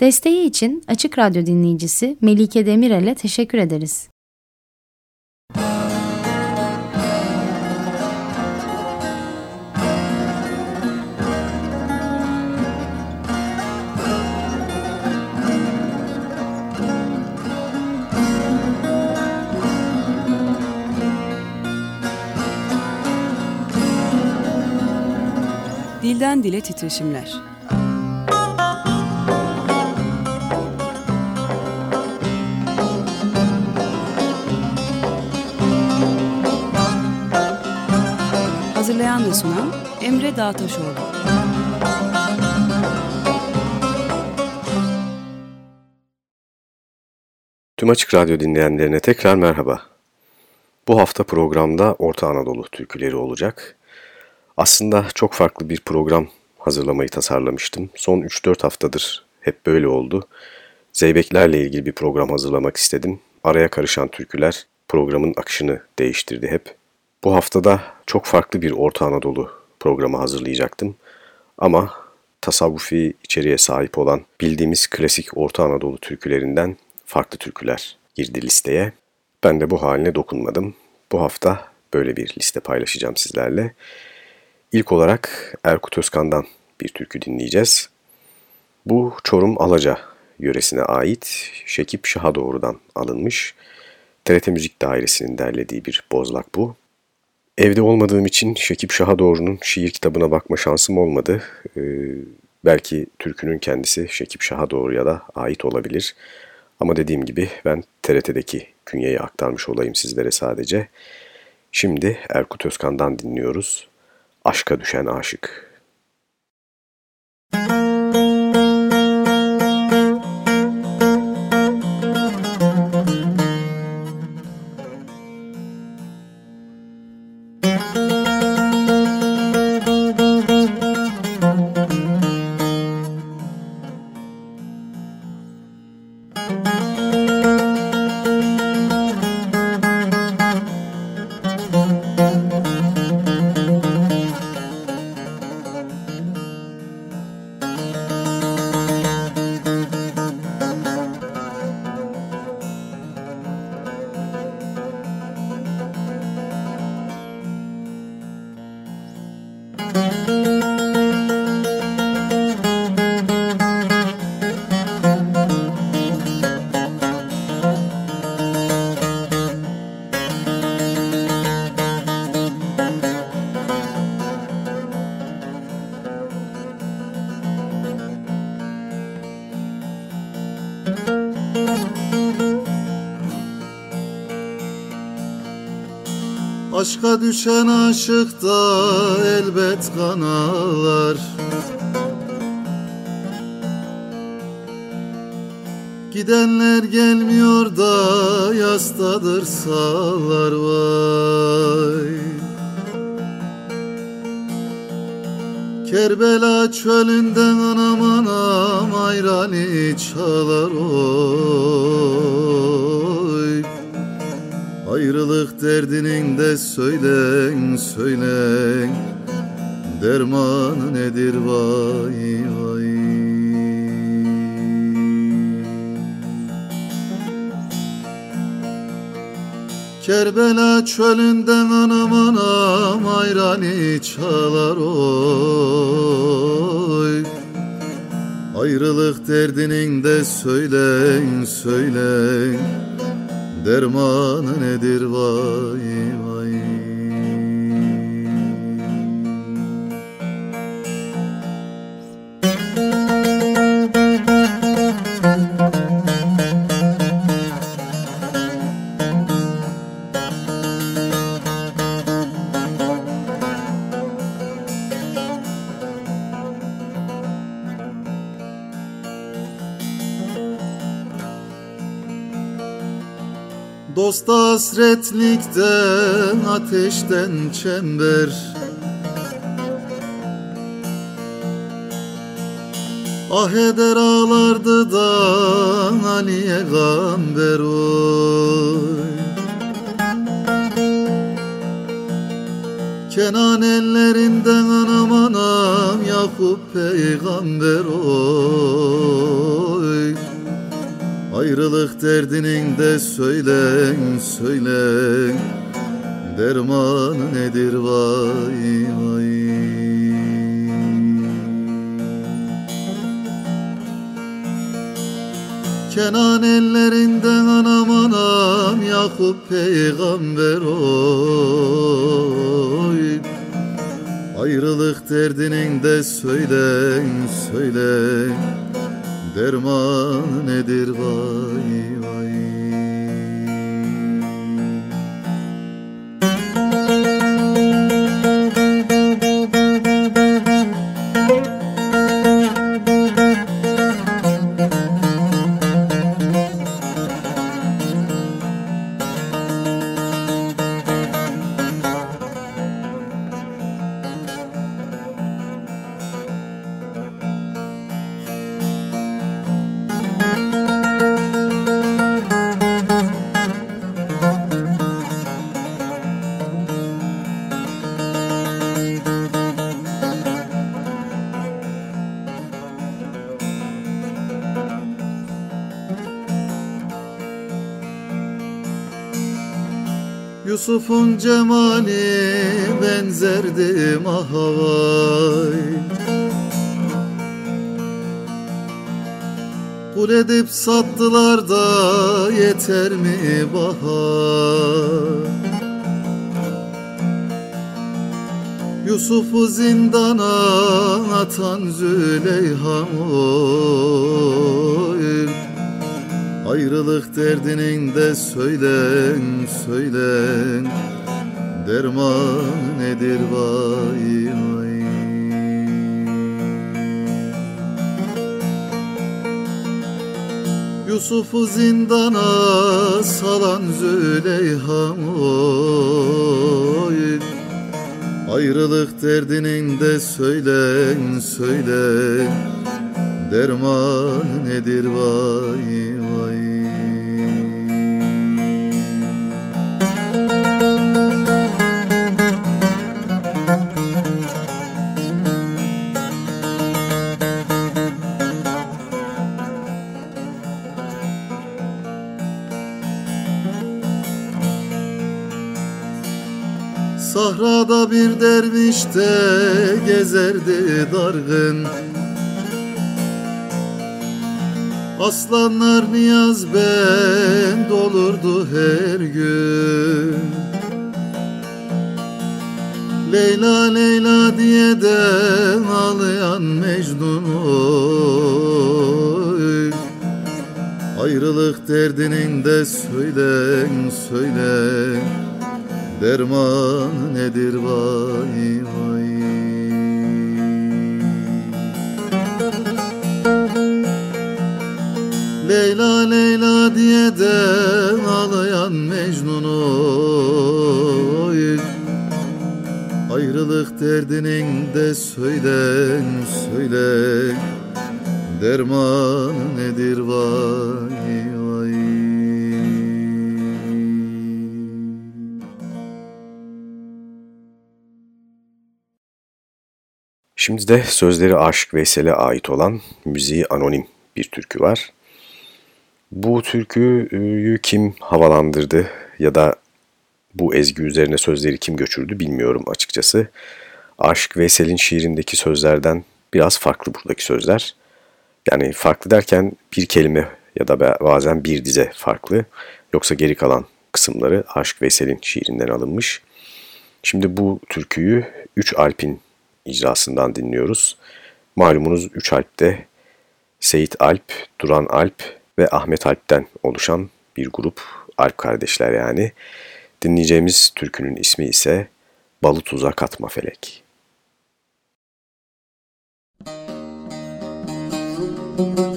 Desteği için Açık Radyo dinleyicisi Melike Demirel'e teşekkür ederiz. Dilden Dile Titreşimler Hazırlayan ve sunan Emre Dağtaşoğlu. Tüm Açık Radyo dinleyenlerine tekrar merhaba. Bu hafta programda Orta Anadolu türküleri olacak. Aslında çok farklı bir program hazırlamayı tasarlamıştım. Son 3-4 haftadır hep böyle oldu. Zeybeklerle ilgili bir program hazırlamak istedim. Araya karışan türküler programın akışını değiştirdi hep. Bu haftada çok farklı bir Orta Anadolu programı hazırlayacaktım. Ama tasavvufi içeriğe sahip olan bildiğimiz klasik Orta Anadolu türkülerinden farklı türküler girdi listeye. Ben de bu haline dokunmadım. Bu hafta böyle bir liste paylaşacağım sizlerle. İlk olarak Erkut Özkan'dan bir türkü dinleyeceğiz. Bu Çorum Alaca yöresine ait Şekip Şah'a doğrudan alınmış. TRT Müzik Dairesi'nin derlediği bir bozlak bu. Evde olmadığım için Şekip Şah'a doğrunun şiir kitabına bakma şansım olmadı. Ee, belki türkünün kendisi Şekip Şah'a doğruya da ait olabilir. Ama dediğim gibi ben TRT'deki künyeyi aktarmış olayım sizlere sadece. Şimdi Erkut Özkan'dan dinliyoruz. Aşka düşen aşık. Düşen aşık da elbet kanalar Gidenler gelmiyor da yastadır sağlar vay. Kerbela çölünden anam anam ayrani çalar oy derdinin de söylen söylen. Dermanı nedir vay vay. Kerbela çölünden anam anam ayrani çalar oy. Ayrılık derdinin de söylen söylen Dermanı nedir vay vay hasretlikten ateşten çember. Ah eder ağlardı da Aliye gamber oy. Kenan ellerinden anam anam Yakup peygamber oy Ayrılık derdinin de söylen söylen. Dermanı nedir vay vay? Kenan ellerinden anam anam Yakup peygamber oy. Ayrılık derdinin de söylen söylen Derman nedir vay Yusuf'un cemali benzerdi mahavay Kul edip sattılar da yeter mi bahar Yusuf'u zindana atan Züleyha oy. Ayrılık derdinin de söylen söylen Derman nedir vay vay. Yusuf'u zindana salan Züleyha oy. Ayrılık derdinin de söylen söylen. Derman nedir vay Sahrada bir derviş de gezerdi dargın. Aslanlar niyaz ben dolurdu her gün. Leyla Leyla diye de ağlayan Mecnun Ayrılık derdinin de söylen söylen Derman nedir vay vay? Leyla Leyla diye de ağlayan Mecnun oy. Ayrılık derdinin de söylen söyle. Derman nedir vay Şimdi de sözleri Aşık Veysel'e ait olan müziği anonim bir türkü var. Bu türküyü kim havalandırdı ya da bu ezgi üzerine sözleri kim göçürdü bilmiyorum açıkçası. Aşık Veysel'in şiirindeki sözlerden biraz farklı buradaki sözler. Yani farklı derken bir kelime ya da bazen bir dize farklı. Yoksa geri kalan kısımları Aşık Veysel'in şiirinden alınmış. Şimdi bu türküyü 3 Alp'in icrasından dinliyoruz. Malumunuz 3 Alp'te Seyit Alp, Duran Alp ve Ahmet Alp'ten oluşan bir grup Alp kardeşler yani. Dinleyeceğimiz türkünün ismi ise Balı Tuza Katma Felek. Müzik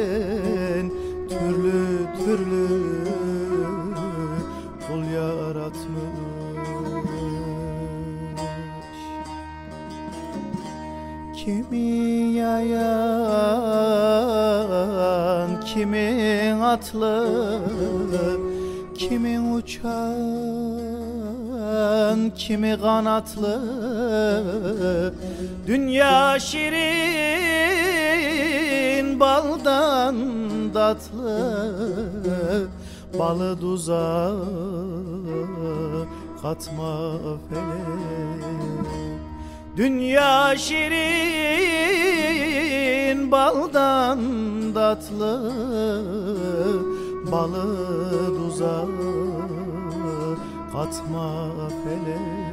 sen türlü türlü kul yaratmış. Kimi yayan, kimin atlı, kimin uçan, kimi kanatlı. Dünya şirin baldan tatlı Balı duza katma felek Dünya şirin baldan tatlı Balı duza katma felek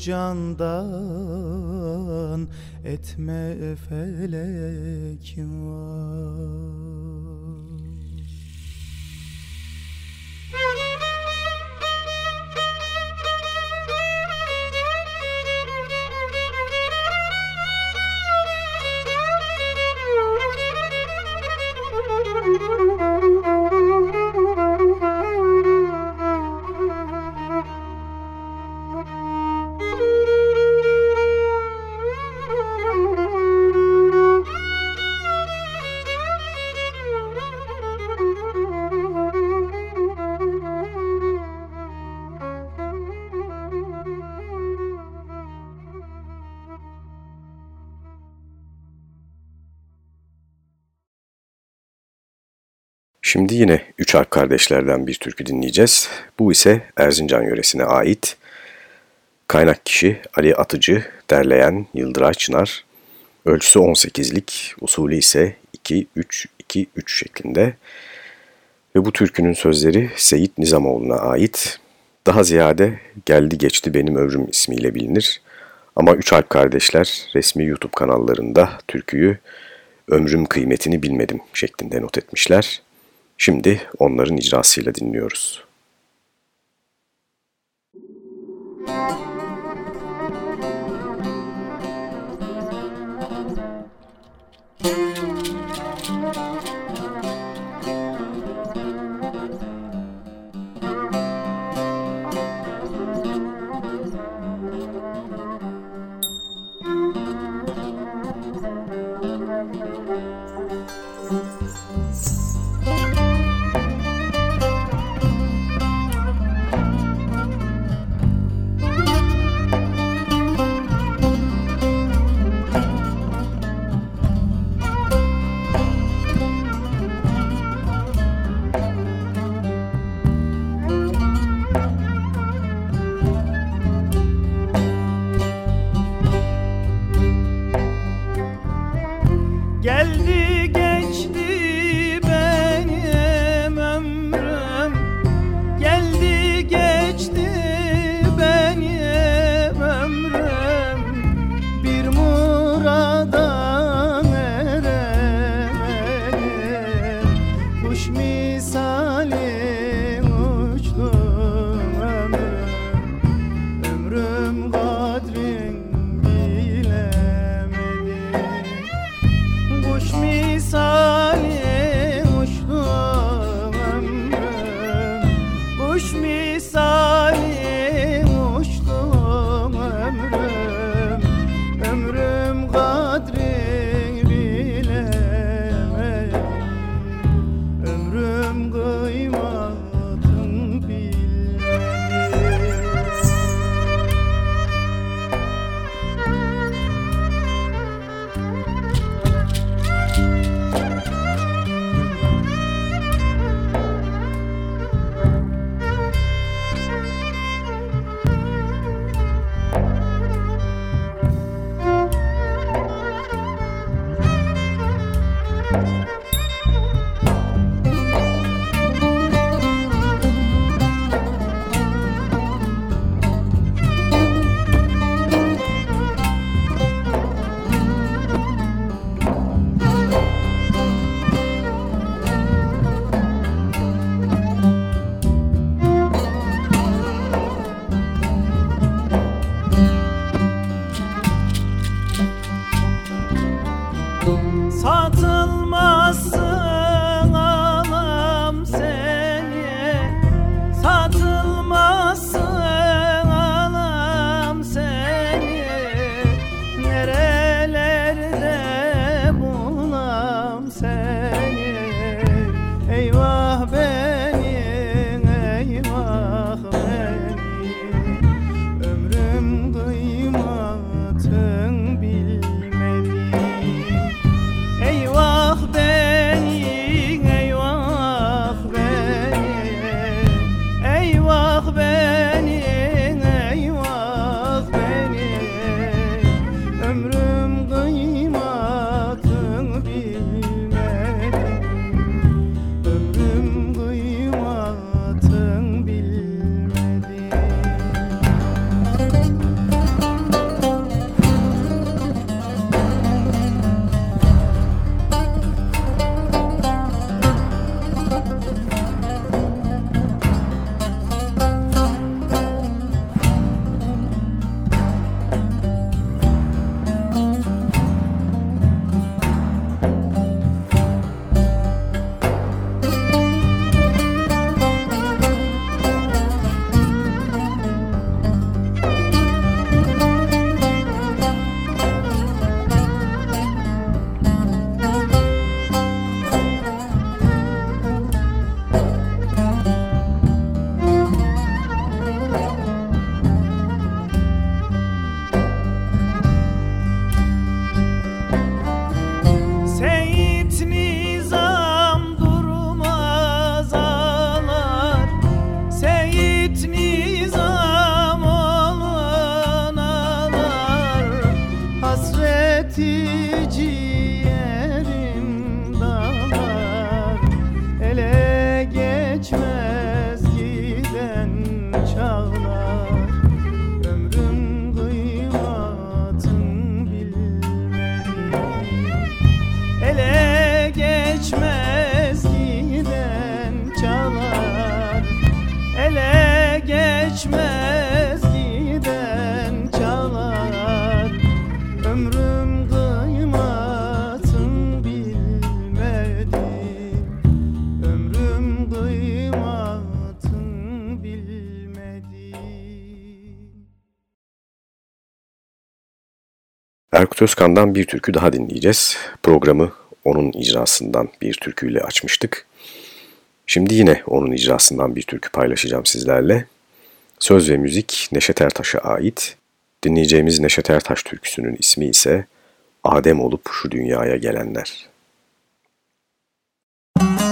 candan etme felek var. Şimdi yine üç harf kardeşlerden bir türkü dinleyeceğiz. Bu ise Erzincan yöresine ait. Kaynak kişi Ali Atıcı, derleyen Yıldıray Çınar. Ölçüsü 18'lik, usulü ise 2-3-2-3 şeklinde. Ve bu türkünün sözleri Seyit Nizamoğlu'na ait. Daha ziyade Geldi Geçti Benim Ömrüm ismiyle bilinir. Ama Üç Alp Kardeşler resmi YouTube kanallarında türküyü Ömrüm Kıymetini Bilmedim şeklinde not etmişler. Şimdi onların icrasıyla dinliyoruz. Eyvah Erkut Özkan'dan bir türkü daha dinleyeceğiz. Programı onun icrasından bir türküyle açmıştık. Şimdi yine onun icrasından bir türkü paylaşacağım sizlerle. Söz ve müzik Neşet Ertaş'a ait. Dinleyeceğimiz Neşet Ertaş türküsünün ismi ise Adem olup şu dünyaya gelenler. Adem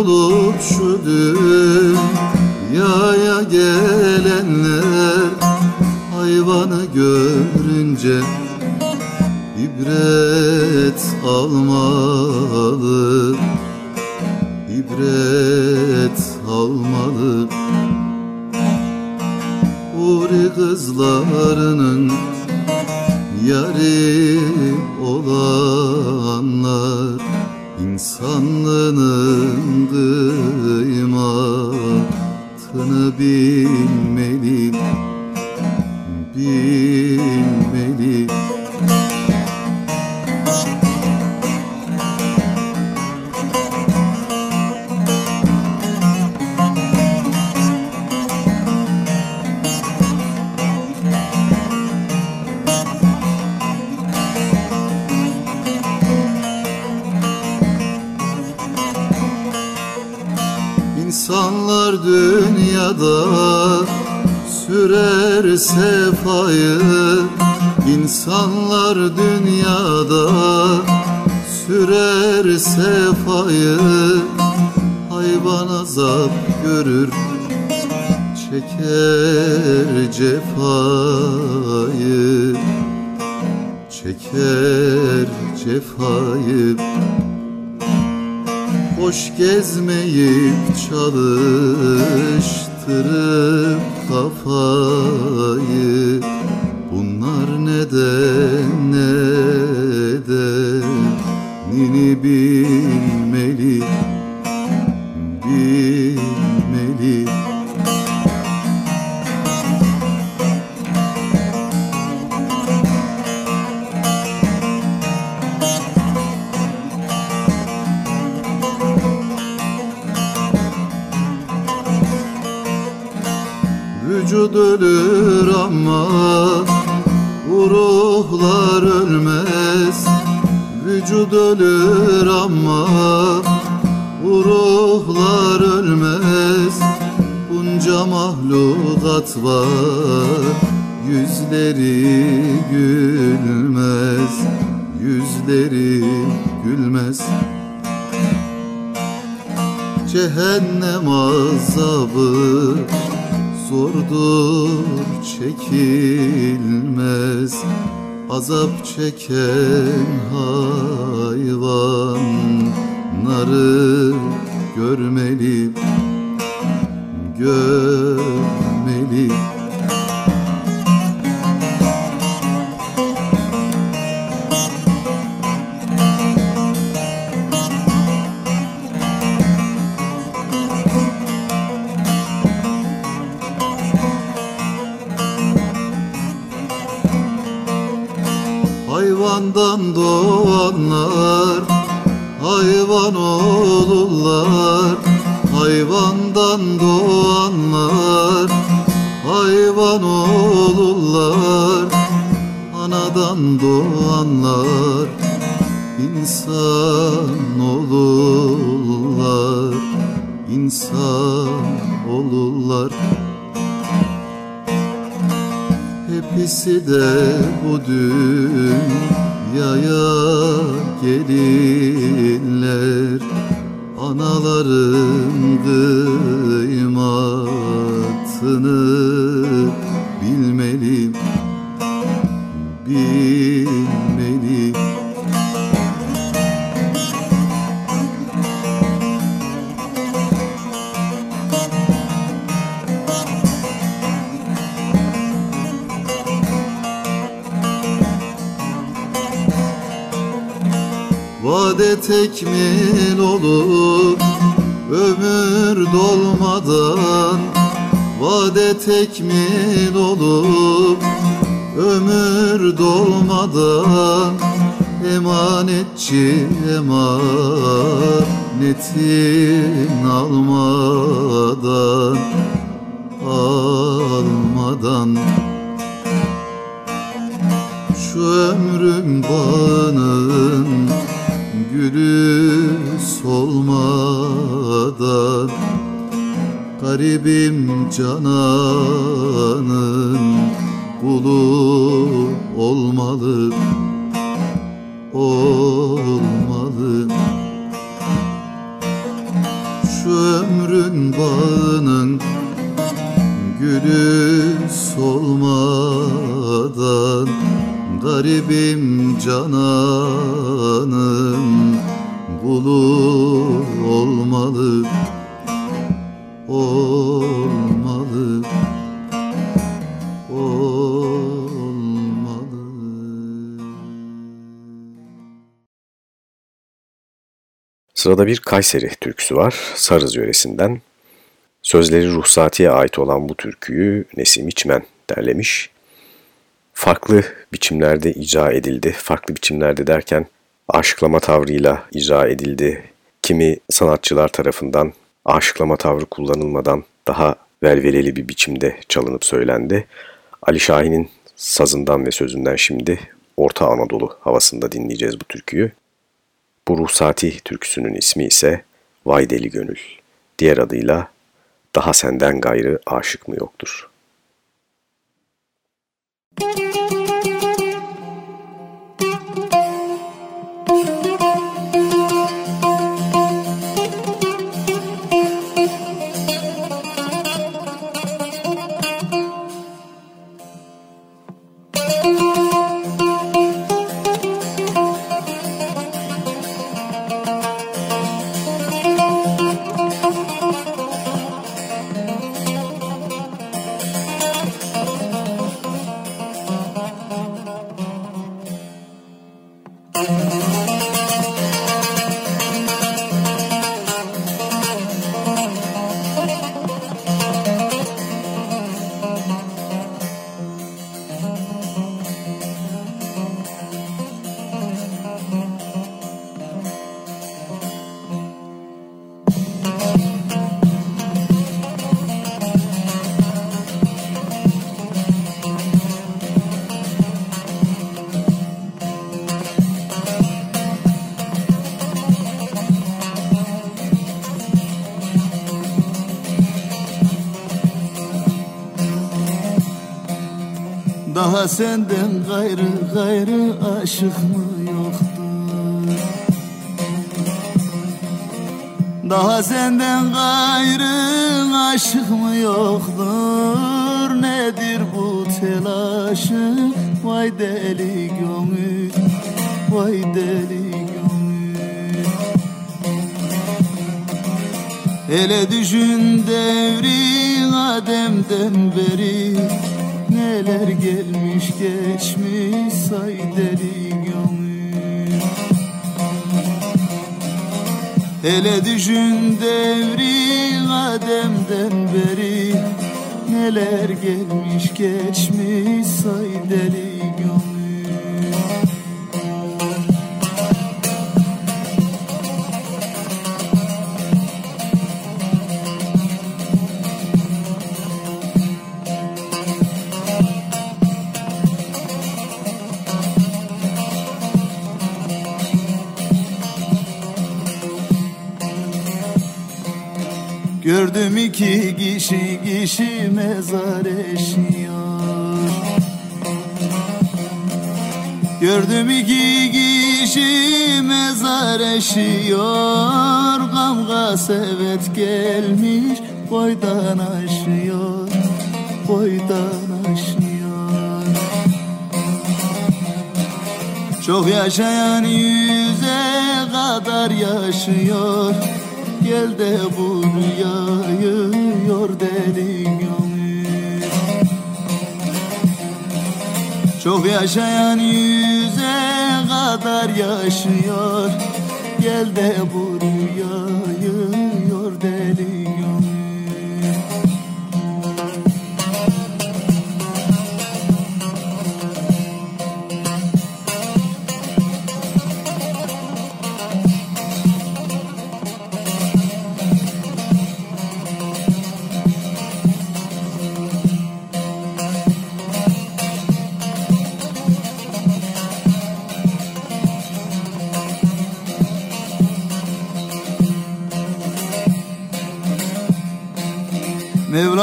olup şu dünyaya gelenler Hayvanı görünce ibret almalı. İbret almalı. Huri kızlarının yari olanlar insanlığının kıymatını görür çeker cefayı Çeker cefayı. Boş gezmeyip çalıştırıp Vücud ölür ama bu ruhlar ölmez Vücud ölür ama bu ruhlar ölmez. Bunca mahlukat var Azap çeken hayvanları insan olurlar insan olurlar. Hepsi de bu dünyaya gelirler. Anaların kıymatını tekmil olup ömür dolmadan. Vade tekmil olup ömür dolmadan. Emanetçi emanetin almadan Almadan. Şu ömrün bağının gülü solmadan Garibim cananın kulu olmalı Olmalı. Şu ömrün bağının gülü solmadan Garibim cananın kulu olmalı Olmalı Olmalı Sırada bir Kayseri türküsü var. Sarız yöresinden. Sözleri ruhsatiye ait olan bu türküyü Nesim İçmen derlemiş. Farklı biçimlerde icra edildi. Farklı biçimlerde derken aşıklama tavrıyla icra edildi. Kimi sanatçılar tarafından aşıklama tavrı kullanılmadan daha velveleli bir biçimde çalınıp söylendi. Ali Şahin'in sazından ve sözünden şimdi Orta Anadolu havasında dinleyeceğiz bu türküyü. Bu Ruhsati türküsünün ismi ise Vay Deli Gönül. Diğer adıyla Daha Senden Gayrı Aşık mı Yoktur? Daha senden gayrı gayrı aşık mı yoktu Daha senden gayrı aşık mı yoktur? Nedir bu telaşı? Vay deli gönül Vay deli gönül Hele düşün devri Adem'den beri Neler gelmiş geçmiş say deli gönül Hele düşün devri Adem'den beri Neler gelmiş geçmiş say deli iki kişi kişi mezar eşiyor. Gördüm iki kişi mezar eşiyor. Kavga sevet gelmiş boydan aşıyor Boydan aşıyor. Çok yaşayan yüze kadar yaşıyor Gel de bu rüyayı yor derin Çok yaşayan yüze kadar yaşıyor. Gel de bu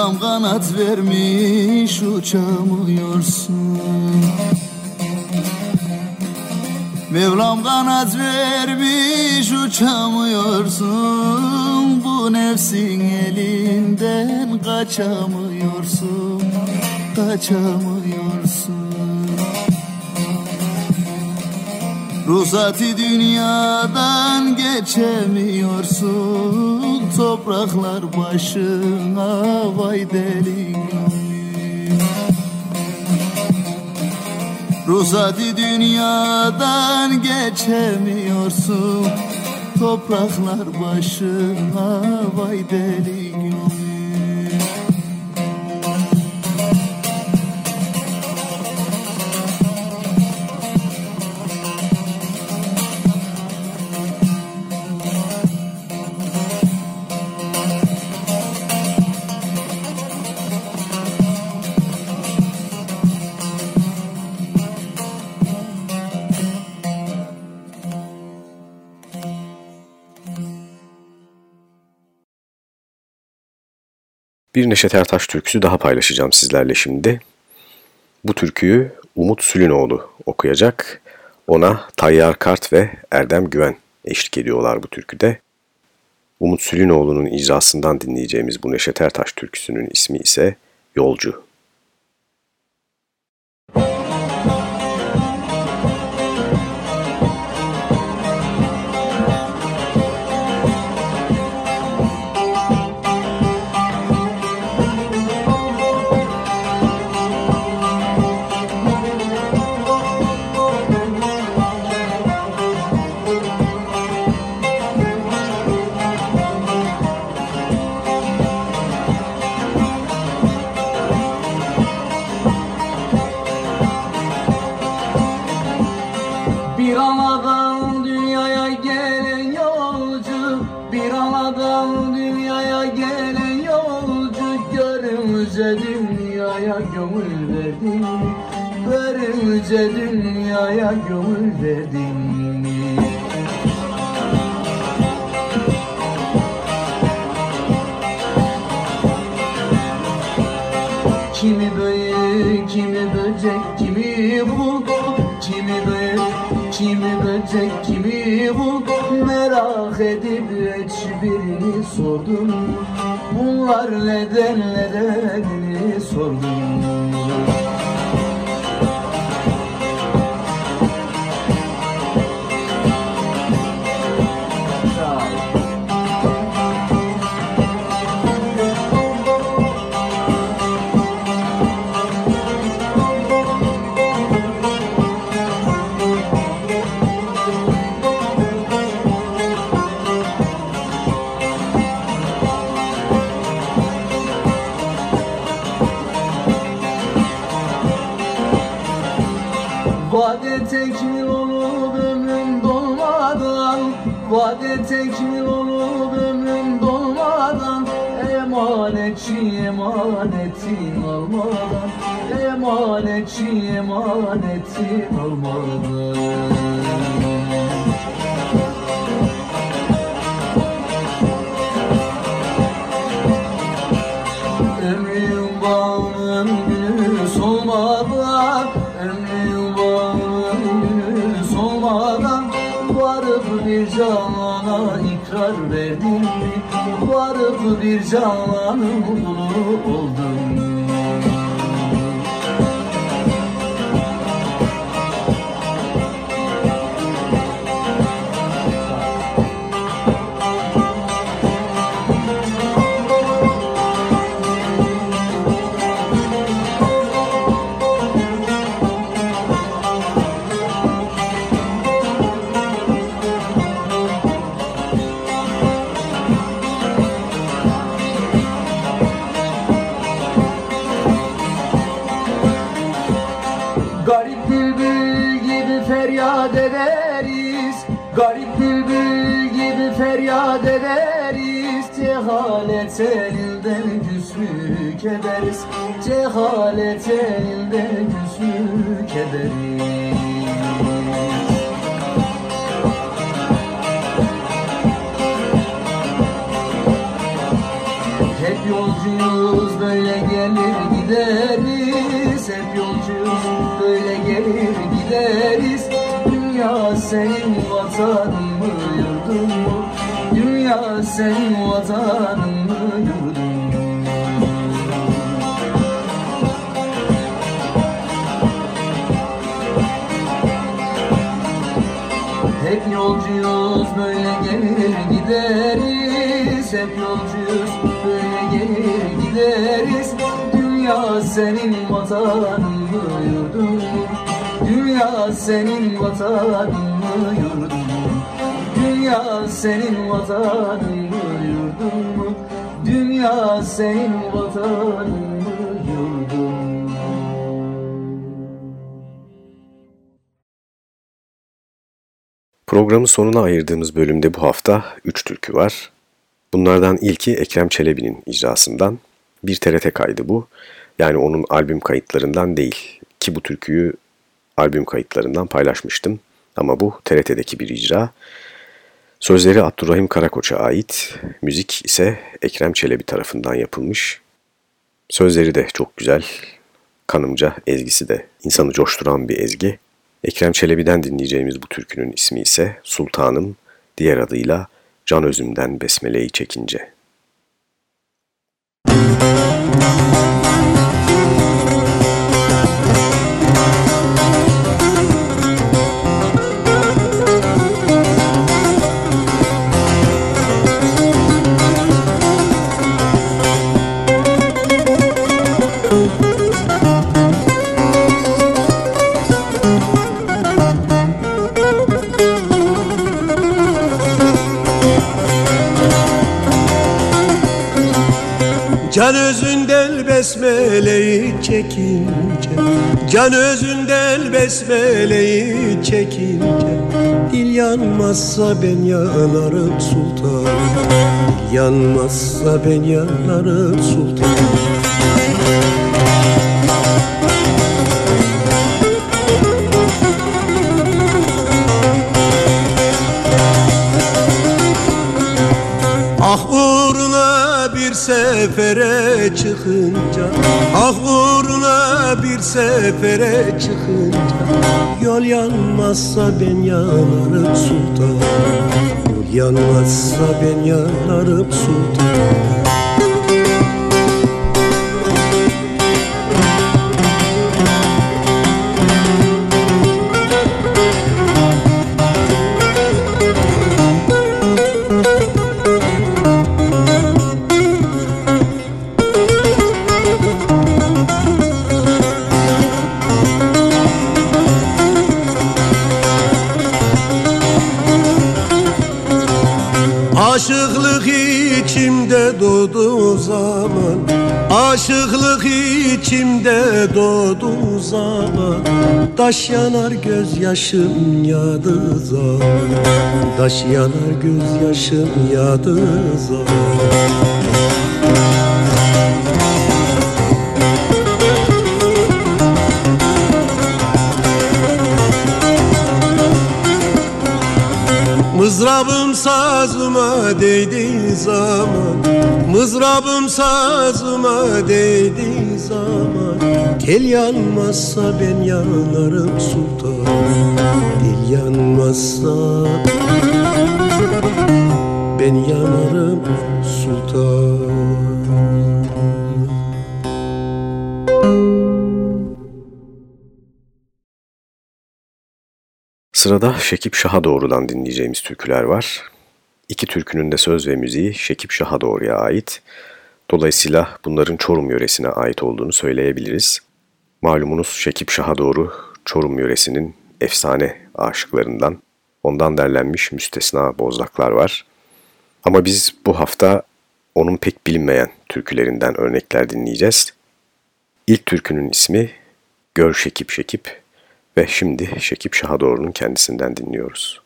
Mevlam kanat vermiş uçamıyorsun. Mevlam kanat vermiş uçamıyorsun. Bu nefsin elinden kaçamıyorsun Kaçamıyorsun Ruhsati dünyadan geçemiyorsun. Topraklar başına vay deli. Ruhsati dünyadan geçemiyorsun. Topraklar başına vay deli Bir Neşet Ertaş türküsü daha paylaşacağım sizlerle şimdi. Bu türküyü Umut Sülünoğlu okuyacak. Ona Tayyar Kart ve Erdem Güven eşlik ediyorlar bu türküde. Umut Sülünoğlu'nun icrasından dinleyeceğimiz bu Neşet Ertaş türküsünün ismi ise Yolcu. Yüce dünyaya gönül verdin. Kimi büyük, kimi böcek, kimi bulduk Kimi büyük, kimi böcek, kimi bulduk Merak edip hiçbirini sordum. Bunlar neden nedenini sordum Emanetçi emanetin almadan bağının günü solmadan Ömrün bağının günü solmadan Varıp bir canana ikrar verdin mi? Varıp bir cananın kulu oldun ederiz Cehalet elinden küsmük ederiz Hep yolcuyuz böyle gelir gideriz. Hep yolcuyuz böyle gelir gideriz. Dünya senin vatanın mı yurdun. Mu? Dünya senin vatanın yolcuyuz böyle gelir gideriz Hep yolcuyuz böyle gelir gideriz Dünya senin vatanın mı yurdun? Dünya senin vatanın mı yurdun? Dünya senin vatanın mı yurdun? Dünya senin vatanın Programın sonuna ayırdığımız bölümde bu hafta 3 türkü var. Bunlardan ilki Ekrem Çelebi'nin icrasından. Bir TRT kaydı bu. Yani onun albüm kayıtlarından değil. Ki bu türküyü albüm kayıtlarından paylaşmıştım. Ama bu TRT'deki bir icra. Sözleri Abdurrahim Karakoç'a ait, müzik ise Ekrem Çelebi tarafından yapılmış. Sözleri de çok güzel, kanımca ezgisi de insanı coşturan bir ezgi. Ekrem Çelebi'den dinleyeceğimiz bu türkünün ismi ise Sultanım, diğer adıyla Can Özüm'den Besmele'yi çekince. Can özünden besmeleyi çekince Can özünden besmeleyi çekince Dil yanmazsa ben yanarım sultan yanmazsa ben yanarım sultan sefere çıkınca Ah uğruna bir sefere çıkınca Yol yanmazsa ben yanarım sultan Yol yanmazsa ben yanarım sultan zaman Taş yanar gözyaşım yadığı zaman. Taş yanar gözyaşım yadığı zaman Mızrabım sazıma değdiği zaman. Mızrabım sazıma değdiği zaman. Tel yanmazsa ben yanarım sultan Dil yanmazsa Ben yanarım sultan Sırada Şekip Şah'a doğrudan dinleyeceğimiz türküler var. İki türkünün de söz ve müziği Şekip Şah'a doğruya ait. Dolayısıyla bunların Çorum yöresine ait olduğunu söyleyebiliriz. Malumunuz Şekip Şah'a doğru Çorum yöresinin efsane aşıklarından, ondan derlenmiş müstesna bozlaklar var. Ama biz bu hafta onun pek bilinmeyen türkülerinden örnekler dinleyeceğiz. İlk türkünün ismi Gör Şekip Şekip ve şimdi Şekip Şahadoğlu'nun kendisinden dinliyoruz.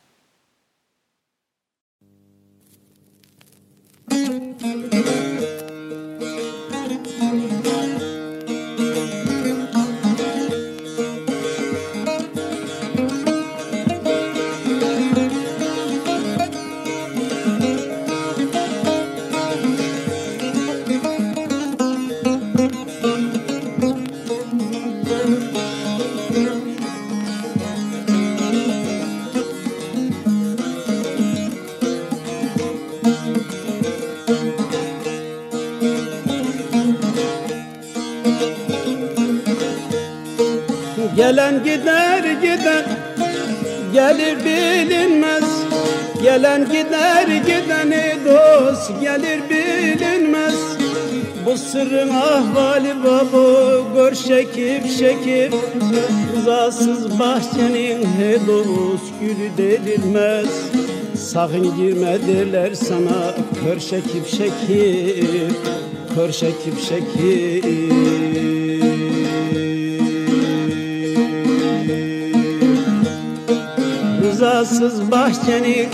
Gelen gider gider gelir bilinmez. Gelen gider gideni dost gelir bilinmez. Bu sırrın ahvali babu gör şekip şekip. Rızasız bahçenin he dost gülü derilmez Sakın girme derler sana kör şekip şekip Kör şekip şekip rızasız bahçenin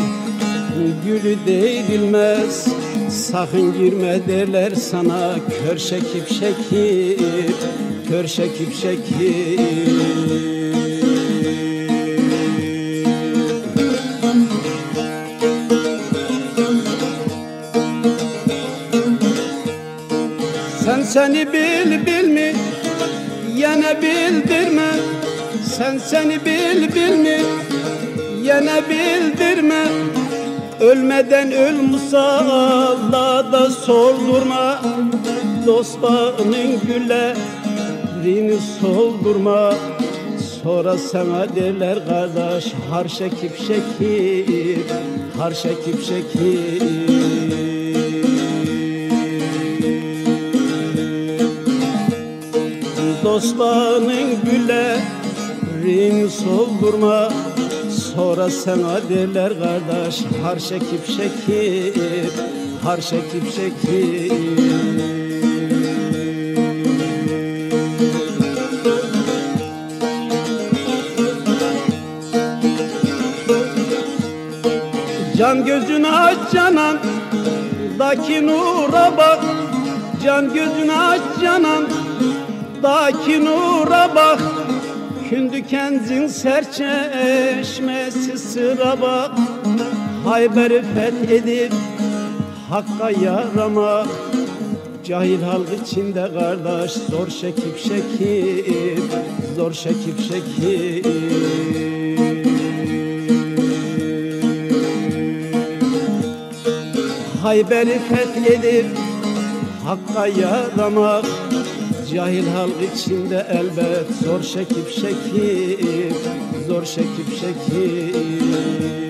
gülü değilmez Sakın girme derler sana kör şekip şekip Kör şekip şekip. Sen seni bil bil mi? Yine bildirme. Sen seni bil bil mi Yine bildirme. Ölmeden öl musalla da sordurma Dost bağının güllerini soldurma. Sonra sana derler kardeş har şekip şekip Har şekip şekip. Dost bağının güllerini soldurma Sonra sana derler kardeş har şekip şekip Har şekip şekip. Can gözünü aç canan Daki nura bak. Can gözünü aç canan Daki nura bak Kündü kenzin serçeşmesi sıra bak. Hayber'i fethedip Hakka yaramak. Cahil halk içinde kardeş Zor şekip şekip Zor şekip şekip. Hayber'i fethedip Hakka yaramak Cahil halk içinde elbet zor şekip şekip Zor şekip şekip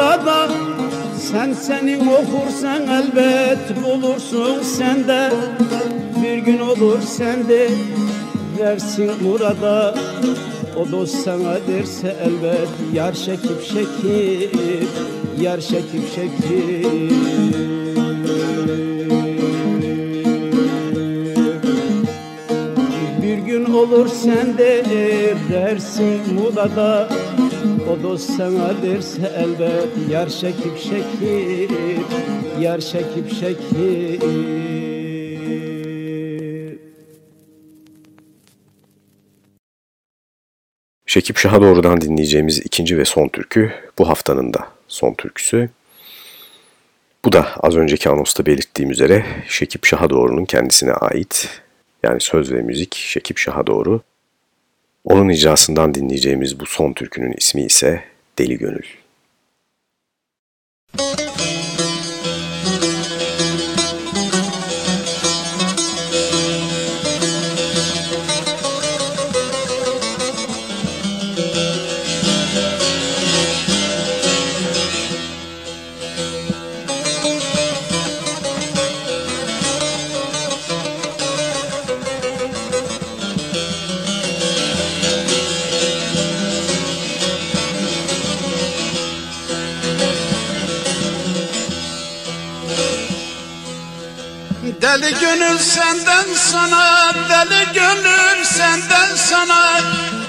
burada. Sen seni okursan elbet bulursun sende. Bir gün olur sende versin burada. O dost sana derse elbet yar şekip şekip Yar şekip şekip olur sende dersin Mula'da o dost sana elbet Yar şekip şekip Yar şekip şekip Şekip Şah'a doğrudan dinleyeceğimiz ikinci ve son türkü bu haftanın da son türküsü. Bu da az önceki anosta belirttiğim üzere Şekip Şah'a doğrunun kendisine ait. Yani söz ve müzik Şekip Şah'a doğru. Onun icrasından dinleyeceğimiz bu son türkünün ismi ise Deli Gönül. Müzik sana, deli gönül senden sana.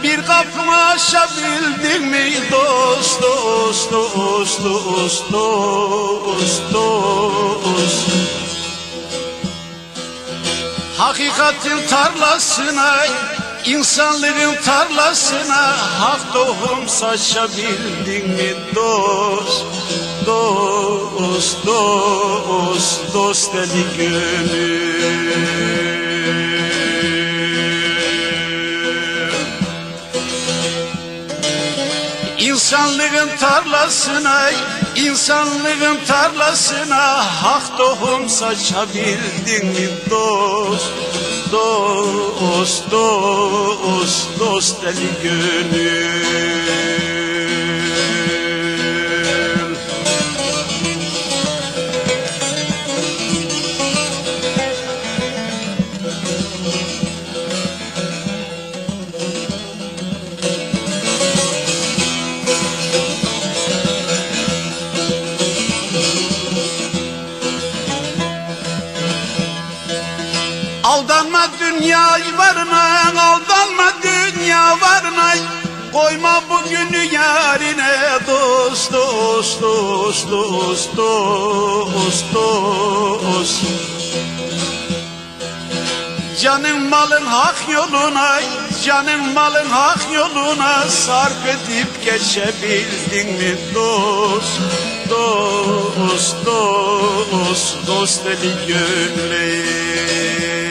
Bir kapımı aşabildin mi dost, dost, dost, dost, dost, dost? Hakikatin tarlasına, insanlığın tarlasına Hak tohum saçabildin mi dost, dost, dost, dost deli gönül İnsanlığın tarlasına, insanlığın tarlasına Hak tohum saçabildin mi dost, dost, dost, dost deli gönül yarine dost, dost, dost, dost, dost, dost. Canın malın hak yoluna, canın malın hak yoluna Sarf edip geçebildin mi dost, dost, dost, dost deli gönlüm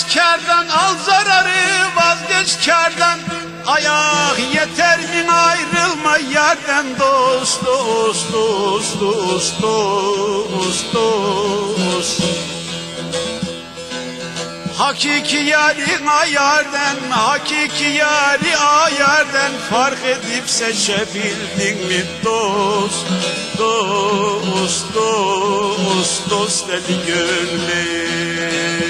vazgeç kardan Al zararı vazgeç kardan Ayak yeter mi ayrılma yerden. Dost dost dost dost dost dost. Hakiki yarin ayarden, hakiki yari ayarden. Fark edip seçebildin mi dost, dost, dost, dost deli gönlüm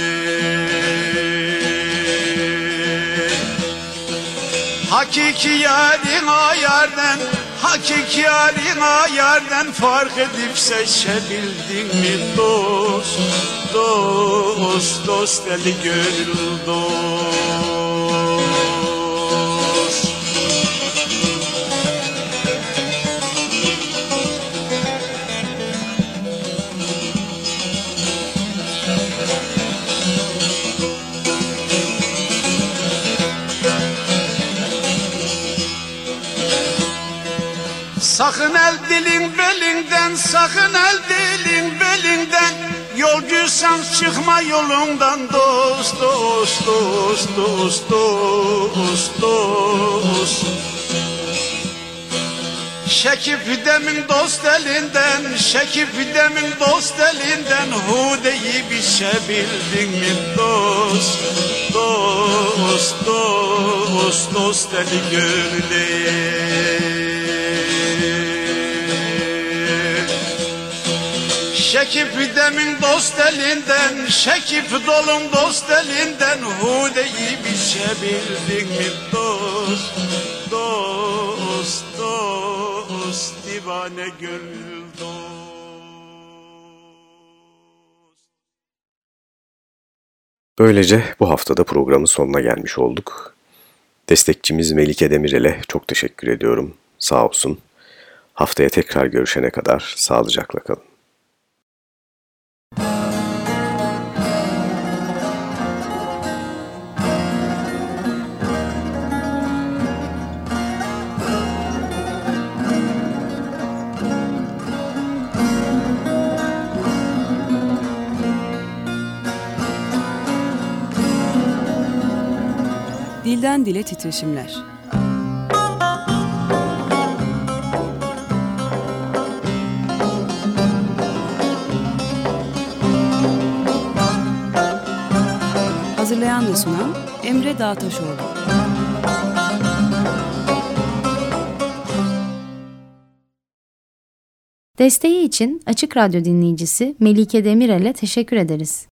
Hakiki yarin ayarden Hakiki yarin ayarden Fark edip seçebildin mi dost? Dost, dost deli gönül dost Sakın el dilin belinden, sakın el dilin belinden. Yolcuysan çıkma yolundan dost, dost, dost, dost, dost, dost. Şekip demin dost elinden, şekip demin dost elinden. Hudeyi biçebildin mi dost, dost, dost, dost deli gönlüm Şekip demin dost elinden Şekip dolum dost elinden Hudeyi biçebildin mi dost Dost dost divane gönül dost Böylece bu haftada programın sonuna gelmiş olduk. Destekçimiz Melike Demirel'e çok teşekkür ediyorum. Sağ olsun. Haftaya tekrar görüşene kadar sağlıcakla kalın. Dilden dile titreşimler. Hazırlayan ve sunan Emre Dağtaşoğlu. Desteği için Açık Radyo dinleyicisi Melike Demirel'e teşekkür ederiz.